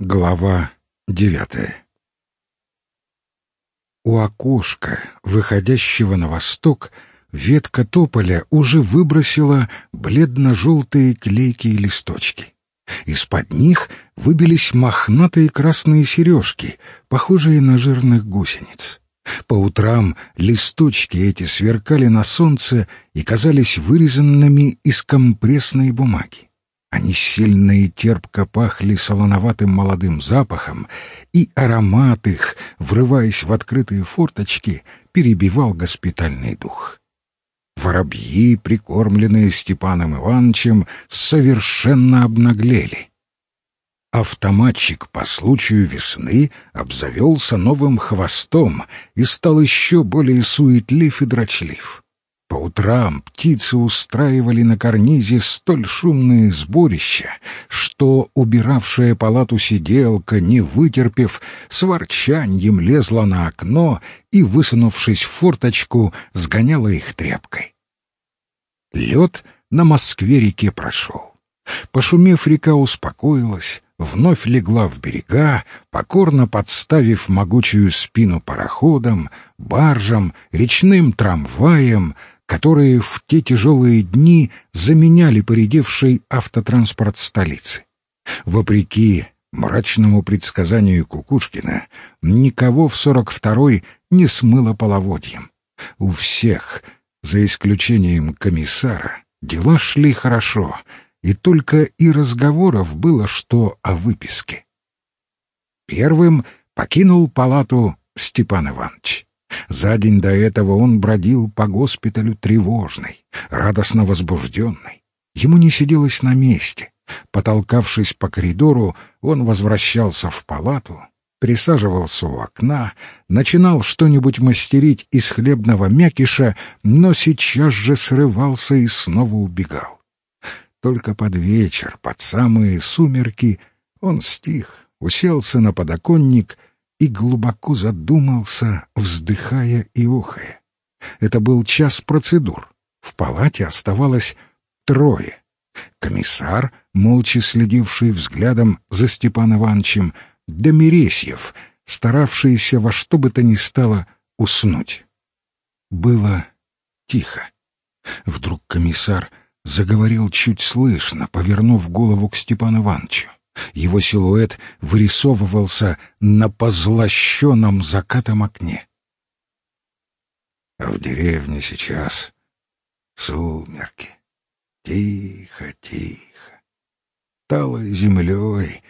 Глава девятая У окошка, выходящего на восток, ветка тополя уже выбросила бледно-желтые клейкие листочки. Из-под них выбились мохнатые красные сережки, похожие на жирных гусениц. По утрам листочки эти сверкали на солнце и казались вырезанными из компрессной бумаги. Они сильно и терпко пахли солоноватым молодым запахом, и аромат их, врываясь в открытые форточки, перебивал госпитальный дух. Воробьи, прикормленные Степаном Ивановичем, совершенно обнаглели. Автоматчик по случаю весны обзавелся новым хвостом и стал еще более суетлив и дрочлив. По утрам птицы устраивали на карнизе столь шумные сборища, что убиравшая палату сиделка, не вытерпев, с ворчаньем лезла на окно и, высунувшись в форточку, сгоняла их тряпкой. Лед на Москве-реке прошел. Пошумев, река успокоилась, вновь легла в берега, покорно подставив могучую спину пароходам, баржам, речным трамваям, которые в те тяжелые дни заменяли поредевший автотранспорт столицы. Вопреки мрачному предсказанию Кукушкина, никого в сорок второй не смыло половодьем. У всех, за исключением комиссара, дела шли хорошо, и только и разговоров было что о выписке. Первым покинул палату Степан Иванович. За день до этого он бродил по госпиталю тревожный, радостно возбужденный. Ему не сиделось на месте. Потолкавшись по коридору, он возвращался в палату, присаживался у окна, начинал что-нибудь мастерить из хлебного мякиша, но сейчас же срывался и снова убегал. Только под вечер, под самые сумерки, он стих, уселся на подоконник — и глубоко задумался, вздыхая и охая. Это был час процедур. В палате оставалось трое. Комиссар, молча следивший взглядом за Степан Ивановичем, да старавшийся во что бы то ни стало уснуть. Было тихо. Вдруг комиссар заговорил чуть слышно, повернув голову к Степану Ивановичу. Его силуэт вырисовывался на позлощенном закатом окне. А в деревне сейчас сумерки. Тихо, тихо. Талой землей,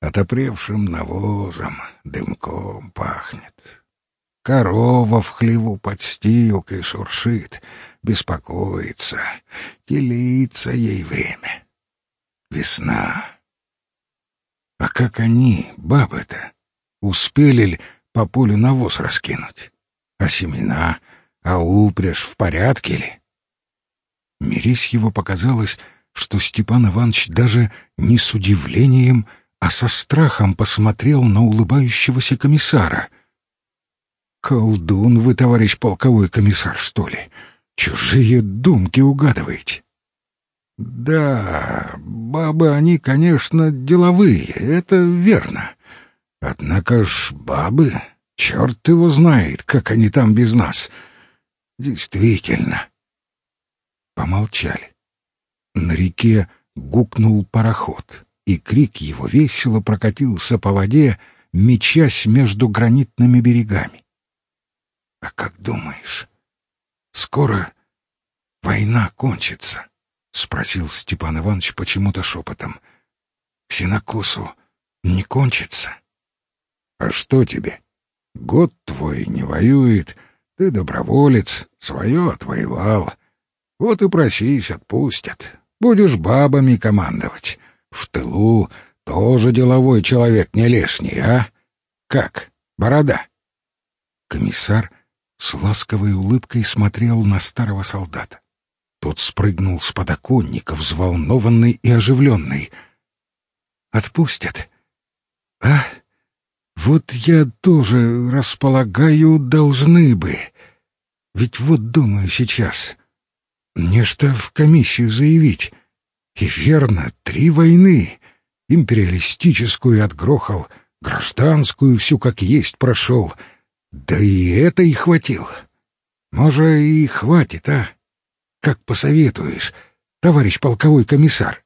отопревшим навозом, дымком пахнет. Корова в хлеву подстилкой шуршит, беспокоится, телится ей время. Весна а как они, бабы-то, успели ли по полю навоз раскинуть? А семена, а упряжь в порядке ли? его показалось, что Степан Иванович даже не с удивлением, а со страхом посмотрел на улыбающегося комиссара. «Колдун вы, товарищ полковой комиссар, что ли? Чужие думки угадываете?» Да, бабы они, конечно, деловые, это верно. Однако ж бабы, черт его знает, как они там без нас. Действительно. Помолчали. На реке гукнул пароход, и крик его весело прокатился по воде, мечась между гранитными берегами. А как думаешь, скоро война кончится? — спросил Степан Иванович почему-то шепотом. «Синокосу не кончится?» «А что тебе? Год твой не воюет, ты доброволец, свое отвоевал. Вот и просись, отпустят. Будешь бабами командовать. В тылу тоже деловой человек не лишний, а? Как, борода?» Комиссар с ласковой улыбкой смотрел на старого солдата. Тот спрыгнул с подоконника, взволнованный и оживленный. «Отпустят? А? Вот я тоже, располагаю, должны бы. Ведь вот думаю сейчас. Нечто в комиссию заявить. И верно, три войны. империалистическую отгрохал, гражданскую всю как есть прошел. Да и это и хватило. Может, и хватит, а? Как посоветуешь, товарищ полковой комиссар?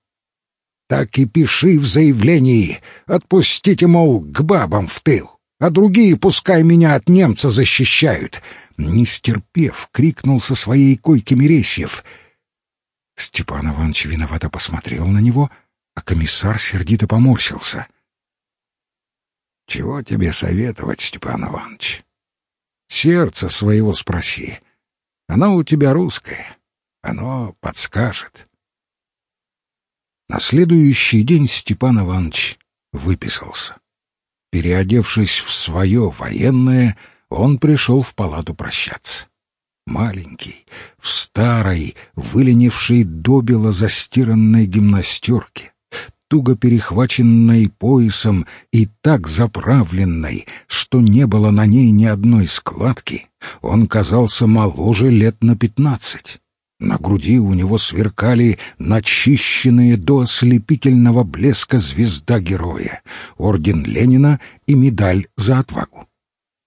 Так и пиши в заявлении. Отпустите, мол, к бабам в тыл, а другие пускай меня от немца защищают. Не стерпев, крикнул со своей койки Мересьев. Степан Иванович виновато посмотрел на него, а комиссар сердито поморщился. «Чего тебе советовать, Степан Иванович? Сердце своего спроси. Оно у тебя русское, оно подскажет». На следующий день Степан Иванович выписался. Переодевшись в свое военное, он пришел в палату прощаться. Маленький, в старой, выленившей добело застиранной гимнастерке, туго перехваченной поясом и так заправленной, что не было на ней ни одной складки, он казался моложе лет на пятнадцать. На груди у него сверкали начищенные до ослепительного блеска звезда героя, орден Ленина и медаль за отвагу.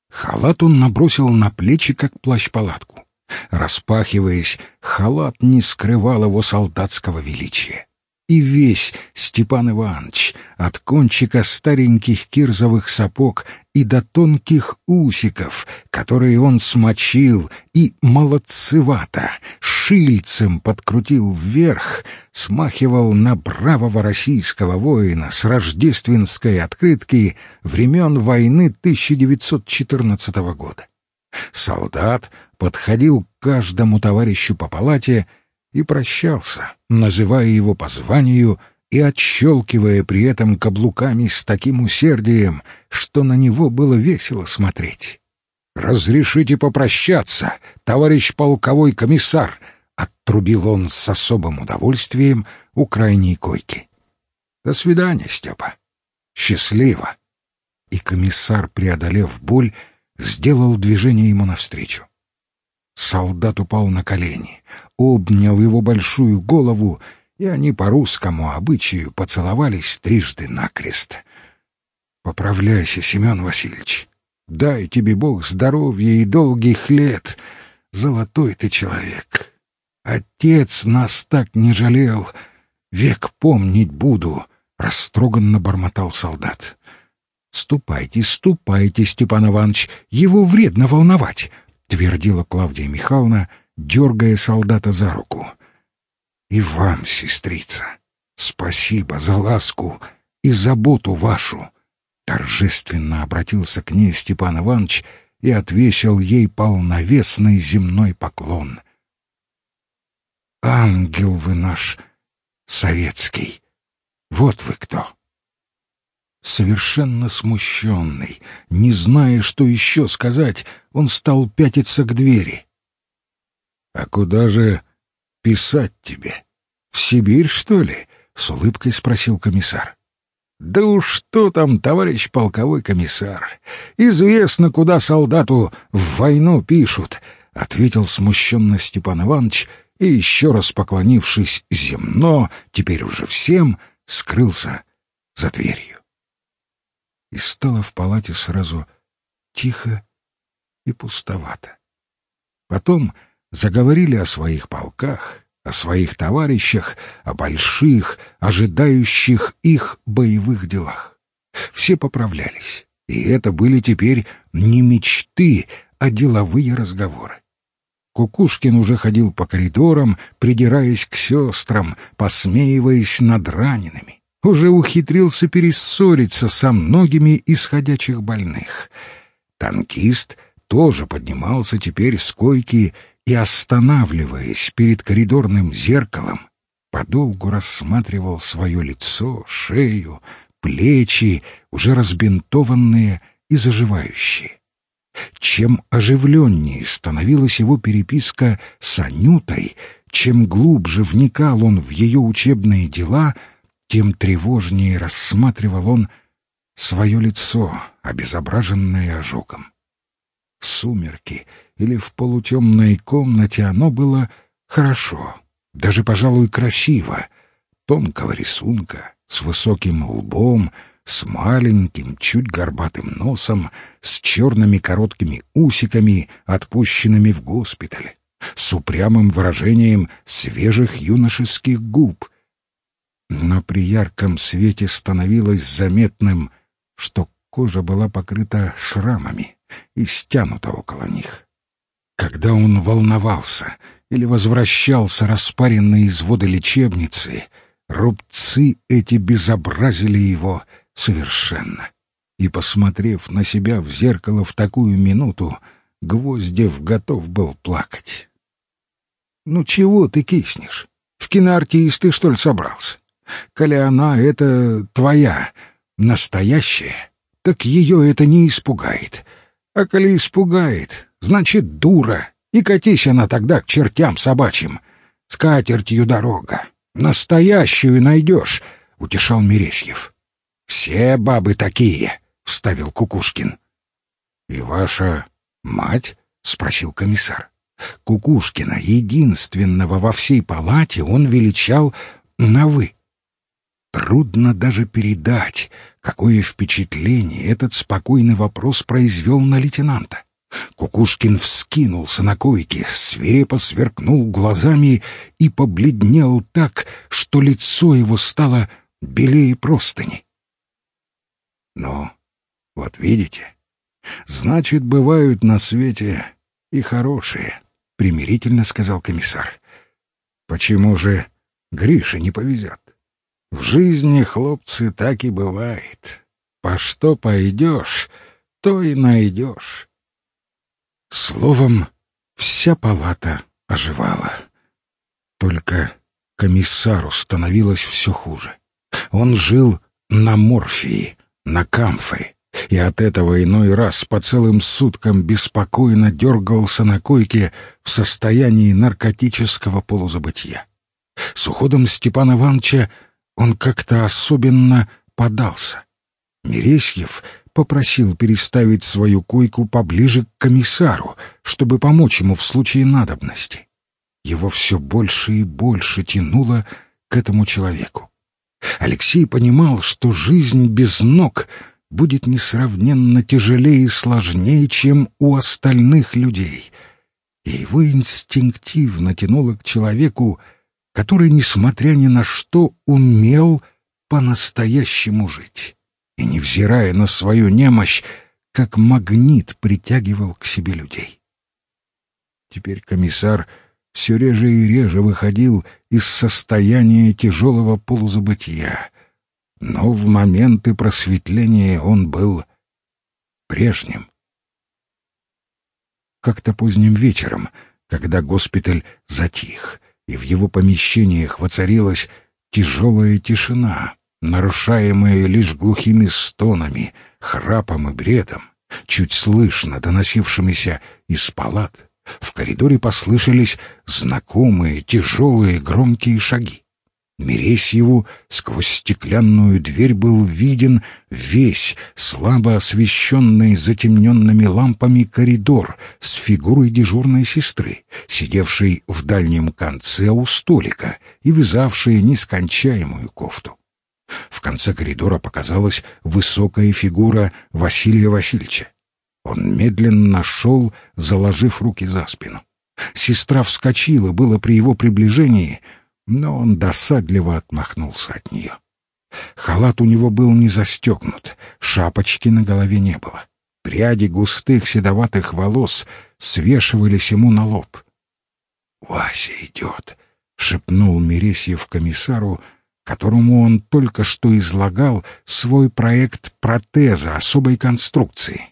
Халат он набросил на плечи, как плащ-палатку. Распахиваясь, халат не скрывал его солдатского величия и весь Степан Иванович, от кончика стареньких кирзовых сапог и до тонких усиков, которые он смочил и молодцевато, шильцем подкрутил вверх, смахивал на бравого российского воина с рождественской открытки времен войны 1914 года. Солдат подходил к каждому товарищу по палате и прощался, называя его по званию и отщелкивая при этом каблуками с таким усердием, что на него было весело смотреть. «Разрешите попрощаться, товарищ полковой комиссар!» — оттрубил он с особым удовольствием у крайней койки. «До свидания, Степа. Счастливо!» И комиссар, преодолев боль, сделал движение ему навстречу. Солдат упал на колени, обнял его большую голову, и они по русскому обычаю поцеловались трижды накрест. «Поправляйся, Семен Васильевич. Дай тебе Бог здоровья и долгих лет. Золотой ты человек. Отец нас так не жалел. Век помнить буду», — растроганно бормотал солдат. «Ступайте, ступайте, Степан Иванович, его вредно волновать твердила Клавдия Михайловна, дергая солдата за руку. «И вам, сестрица, спасибо за ласку и заботу вашу!» Торжественно обратился к ней Степан Иванович и отвесил ей полновесный земной поклон. «Ангел вы наш советский! Вот вы кто!» Совершенно смущенный, не зная, что еще сказать, он стал пятиться к двери. «А куда же писать тебе? В Сибирь, что ли?» — с улыбкой спросил комиссар. «Да уж что там, товарищ полковой комиссар? Известно, куда солдату в войну пишут», — ответил смущенно Степан Иванович и, еще раз поклонившись земно, теперь уже всем, скрылся за дверью и стало в палате сразу тихо и пустовато. Потом заговорили о своих полках, о своих товарищах, о больших, ожидающих их боевых делах. Все поправлялись, и это были теперь не мечты, а деловые разговоры. Кукушкин уже ходил по коридорам, придираясь к сестрам, посмеиваясь над ранеными уже ухитрился перессориться со многими из ходячих больных. Танкист тоже поднимался теперь с койки и, останавливаясь перед коридорным зеркалом, подолгу рассматривал свое лицо, шею, плечи, уже разбинтованные и заживающие. Чем оживленнее становилась его переписка с Анютой, чем глубже вникал он в ее учебные дела — тем тревожнее рассматривал он свое лицо, обезображенное ожогом. В сумерки или в полутемной комнате оно было хорошо, даже, пожалуй, красиво, тонкого рисунка, с высоким лбом, с маленьким, чуть горбатым носом, с черными короткими усиками, отпущенными в госпитале, с упрямым выражением свежих юношеских губ. Но при ярком свете становилось заметным, что кожа была покрыта шрамами и стянута около них. Когда он волновался или возвращался распаренный из воды лечебницы, рубцы эти безобразили его совершенно. И, посмотрев на себя в зеркало в такую минуту, Гвоздев готов был плакать. «Ну чего ты киснешь? В киноартисты, что ли, собрался? Коли она — это твоя, настоящая, так ее это не испугает. А коли испугает, значит, дура, и катись она тогда к чертям собачьим. С катертью дорога. Настоящую найдешь, — утешал Мересьев. «Все бабы такие», — вставил Кукушкин. «И ваша мать?» — спросил комиссар. Кукушкина, единственного во всей палате, он величал на «вы». Трудно даже передать, какое впечатление этот спокойный вопрос произвел на лейтенанта. Кукушкин вскинулся на койке, свирепо сверкнул глазами и побледнел так, что лицо его стало белее простыни. «Ну, вот видите, значит, бывают на свете и хорошие», — примирительно сказал комиссар. «Почему же Грише не повезет? В жизни, хлопцы, так и бывает. По что пойдешь, то и найдешь». Словом, вся палата оживала. Только комиссару становилось все хуже. Он жил на морфии, на камфоре, и от этого иной раз по целым суткам беспокойно дергался на койке в состоянии наркотического полузабытия. С уходом Степана Ивановича он как-то особенно подался. Мересьев попросил переставить свою койку поближе к комиссару, чтобы помочь ему в случае надобности. Его все больше и больше тянуло к этому человеку. Алексей понимал, что жизнь без ног будет несравненно тяжелее и сложнее, чем у остальных людей. И его инстинктивно тянуло к человеку, который, несмотря ни на что, умел по-настоящему жить и, невзирая на свою немощь, как магнит притягивал к себе людей. Теперь комиссар все реже и реже выходил из состояния тяжелого полузабытия, но в моменты просветления он был прежним. Как-то поздним вечером, когда госпиталь затих, и в его помещениях воцарилась тяжелая тишина, нарушаемые лишь глухими стонами, храпом и бредом, чуть слышно доносившимися из палат, в коридоре послышались знакомые, тяжелые, громкие шаги. Мересьеву сквозь стеклянную дверь был виден весь слабо освещенный затемненными лампами коридор с фигурой дежурной сестры, сидевшей в дальнем конце у столика и вязавшей нескончаемую кофту. В конце коридора показалась высокая фигура Василия Васильевича. Он медленно шел, заложив руки за спину. Сестра вскочила было при его приближении, но он досадливо отмахнулся от нее. Халат у него был не застегнут, шапочки на голове не было. Пряди густых седоватых волос свешивались ему на лоб. «Вася идет», — шепнул Мересьев комиссару, — которому он только что излагал свой проект протеза особой конструкции.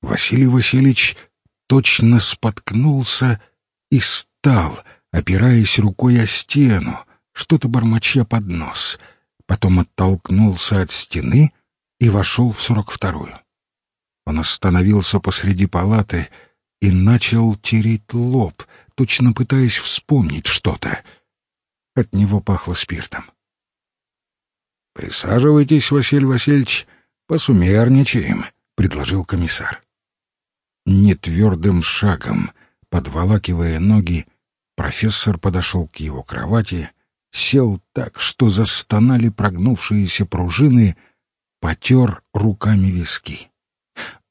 Василий Васильевич точно споткнулся и стал, опираясь рукой о стену, что-то бормоча под нос, потом оттолкнулся от стены и вошел в сорок вторую. Он остановился посреди палаты и начал тереть лоб, точно пытаясь вспомнить что-то. От него пахло спиртом. «Присаживайтесь, Василий Васильевич, посумерничаем», — предложил комиссар. Нетвердым шагом, подволакивая ноги, профессор подошел к его кровати сел так, что застонали прогнувшиеся пружины, потер руками виски.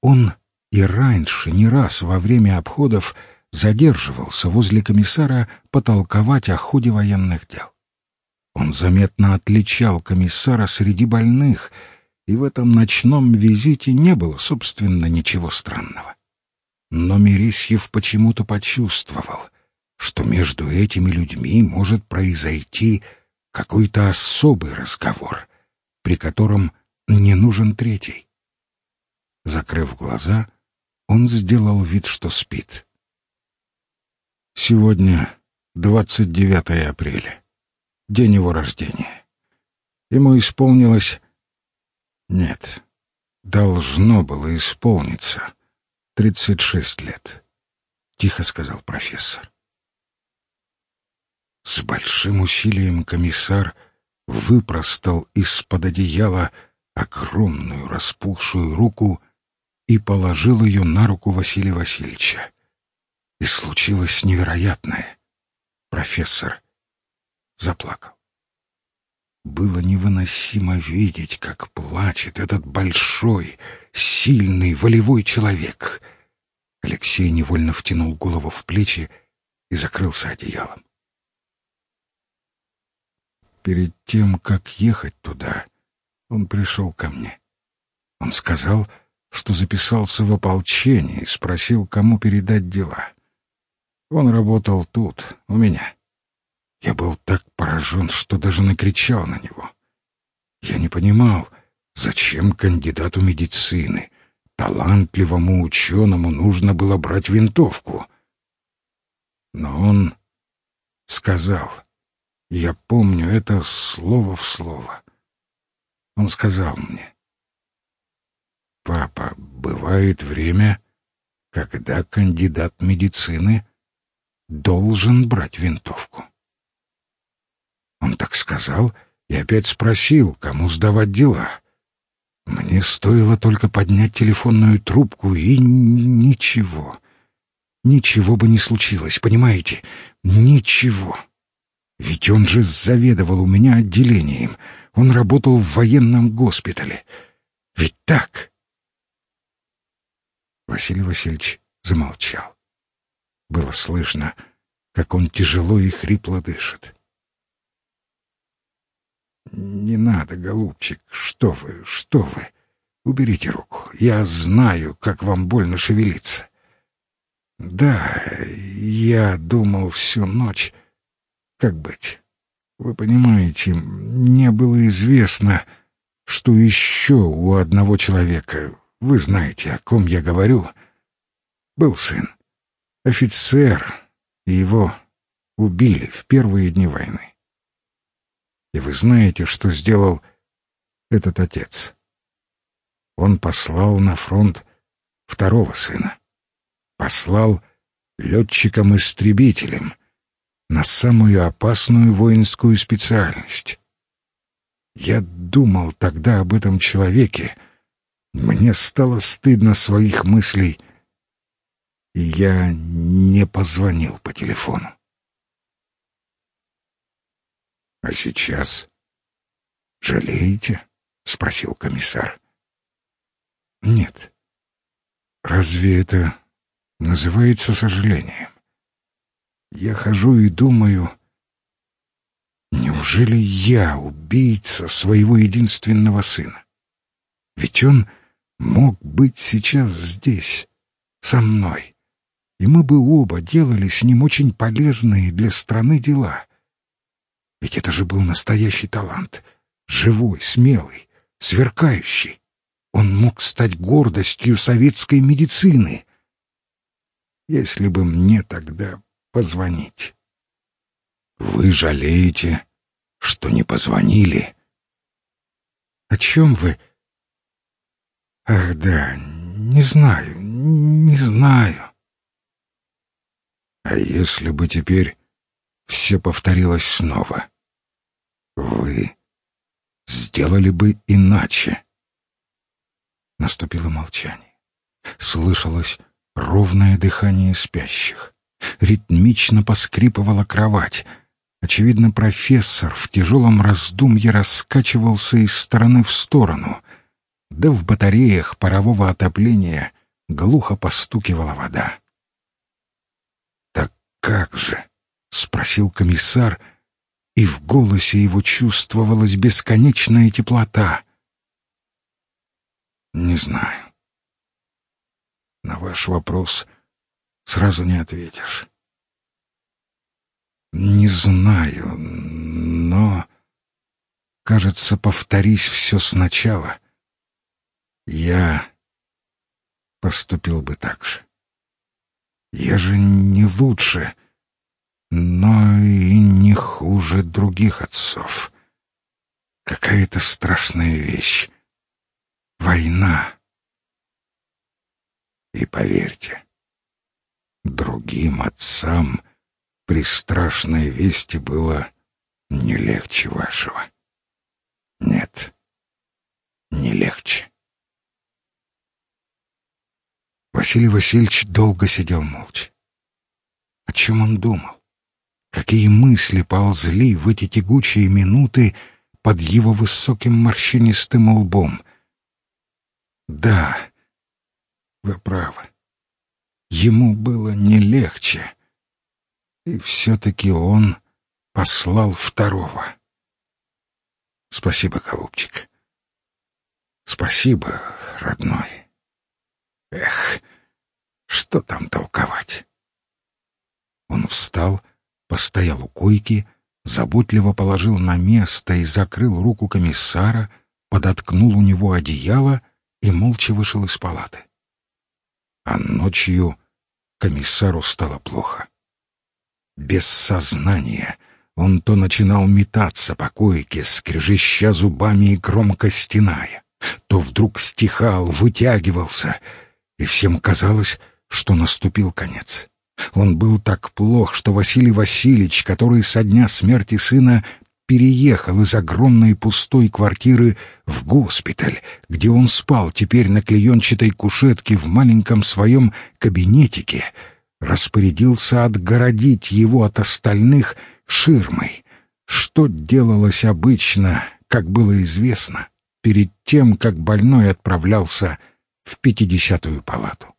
Он и раньше не раз во время обходов задерживался возле комиссара потолковать о ходе военных дел. Он заметно отличал комиссара среди больных, и в этом ночном визите не было, собственно, ничего странного. Но Мересьев почему-то почувствовал, что между этими людьми может произойти какой-то особый разговор, при котором не нужен третий. Закрыв глаза, он сделал вид, что спит. Сегодня 29 апреля, день его рождения. Ему исполнилось... Нет, должно было исполниться тридцать шесть лет, — тихо сказал профессор. С большим усилием комиссар выпростал из-под одеяла огромную распухшую руку и положил ее на руку Василия Васильевича. И случилось невероятное. Профессор заплакал. Было невыносимо видеть, как плачет этот большой, сильный, волевой человек. Алексей невольно втянул голову в плечи и закрылся одеялом. Перед тем, как ехать туда, он пришел ко мне. Он сказал, что записался в ополчение и спросил, кому передать дела. Он работал тут, у меня. Я был так поражен, что даже накричал на него. Я не понимал, зачем кандидату медицины, талантливому ученому, нужно было брать винтовку. Но он сказал, я помню это слово в слово. Он сказал мне, «Папа, бывает время, когда кандидат медицины должен брать винтовку». Он так сказал и опять спросил, кому сдавать дела. Мне стоило только поднять телефонную трубку, и ничего. Ничего бы не случилось, понимаете? Ничего. Ведь он же заведовал у меня отделением. Он работал в военном госпитале. Ведь так? Василий Васильевич замолчал. Было слышно, как он тяжело и хрипло дышит. «Не надо, голубчик, что вы, что вы! Уберите руку, я знаю, как вам больно шевелиться». «Да, я думал всю ночь, как быть. Вы понимаете, мне было известно, что еще у одного человека, вы знаете, о ком я говорю, был сын, офицер, и его убили в первые дни войны. И вы знаете, что сделал этот отец? Он послал на фронт второго сына. Послал летчикам-истребителям на самую опасную воинскую специальность. Я думал тогда об этом человеке. Мне стало стыдно своих мыслей, и я не позвонил по телефону. «А сейчас жалеете?» — спросил комиссар. «Нет. Разве это называется сожалением? Я хожу и думаю, неужели я убийца своего единственного сына? Ведь он мог быть сейчас здесь, со мной, и мы бы оба делали с ним очень полезные для страны дела». Ведь это же был настоящий талант. Живой, смелый, сверкающий. Он мог стать гордостью советской медицины. Если бы мне тогда позвонить. Вы жалеете, что не позвонили? О чем вы? Ах да, не знаю, не знаю. А если бы теперь все повторилось снова. Вы сделали бы иначе. Наступило молчание. Слышалось ровное дыхание спящих. Ритмично поскрипывала кровать. Очевидно, профессор в тяжелом раздумье раскачивался из стороны в сторону, да в батареях парового отопления глухо постукивала вода. «Так как же?» — спросил комиссар, и в голосе его чувствовалась бесконечная теплота. «Не знаю. На ваш вопрос сразу не ответишь. Не знаю, но... Кажется, повторись все сначала. Я поступил бы так же. Я же не лучше, но и не хуже других отцов. Какая-то страшная вещь. Война. И поверьте, другим отцам при страшной вести было не легче вашего. Нет, не легче. Василий Васильевич долго сидел молча. О чем он думал? Какие мысли ползли в эти тягучие минуты под его высоким морщинистым лбом? Да, вы правы. Ему было не легче. И все-таки он послал второго. Спасибо, голубчик. Спасибо, родной. Эх, что там толковать? Он встал, постоял у койки, заботливо положил на место и закрыл руку комиссара, подоткнул у него одеяло и молча вышел из палаты. А ночью комиссару стало плохо без сознания. Он то начинал метаться по койке, скрежеща зубами и громко стеная, то вдруг стихал, вытягивался, и всем казалось, что наступил конец. Он был так плох, что Василий Васильевич, который со дня смерти сына переехал из огромной пустой квартиры в госпиталь, где он спал теперь на клеенчатой кушетке в маленьком своем кабинетике — распорядился отгородить его от остальных ширмой, что делалось обычно, как было известно, перед тем, как больной отправлялся в пятидесятую палату.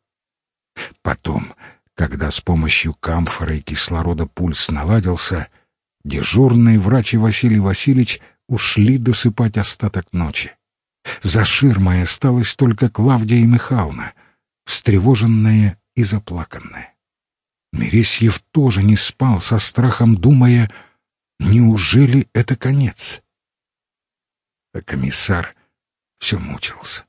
Потом, когда с помощью камфора и кислорода пульс наладился, дежурный врач и Василий Васильевич ушли досыпать остаток ночи. За ширмой осталась только Клавдия Михайловна, встревоженная и заплаканная. Мересьев тоже не спал со страхом, думая, неужели это конец? А комиссар все мучился.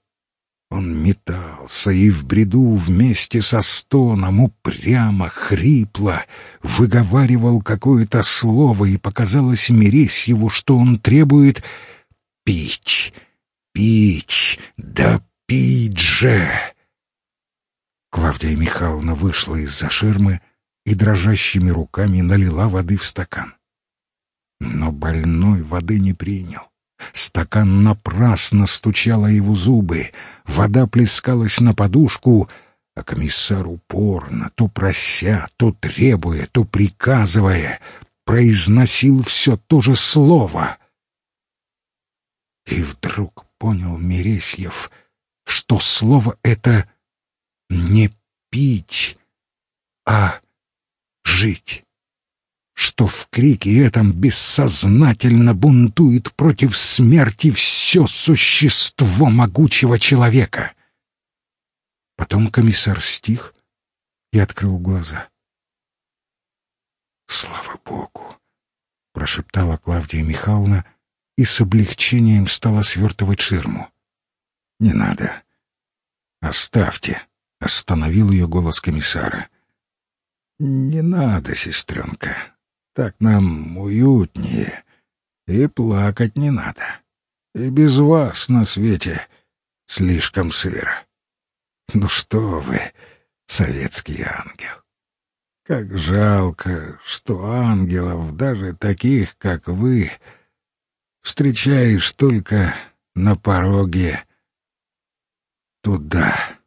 Он метался и в бреду вместе со стоном упрямо, хрипло выговаривал какое-то слово, и показалось Мересьеву, что он требует пить, пить, да пить же. Клавдия Михайловна вышла из-за ширмы, и дрожащими руками налила воды в стакан. Но больной воды не принял. Стакан напрасно стучал о его зубы, вода плескалась на подушку, а комиссар упорно, то прося, то требуя, то приказывая, произносил все то же слово. И вдруг понял Мересьев, что слово это не пить, а жить, что в крике этом бессознательно бунтует против смерти все существо могучего человека. Потом комиссар стих и открыл глаза. «Слава Богу!» — прошептала Клавдия Михайловна и с облегчением стала свертывать ширму. «Не надо. Оставьте», — остановил ее голос комиссара. «Не надо, сестренка. Так нам уютнее. И плакать не надо. И без вас на свете слишком сыро. Ну что вы, советский ангел. Как жалко, что ангелов, даже таких, как вы, встречаешь только на пороге туда».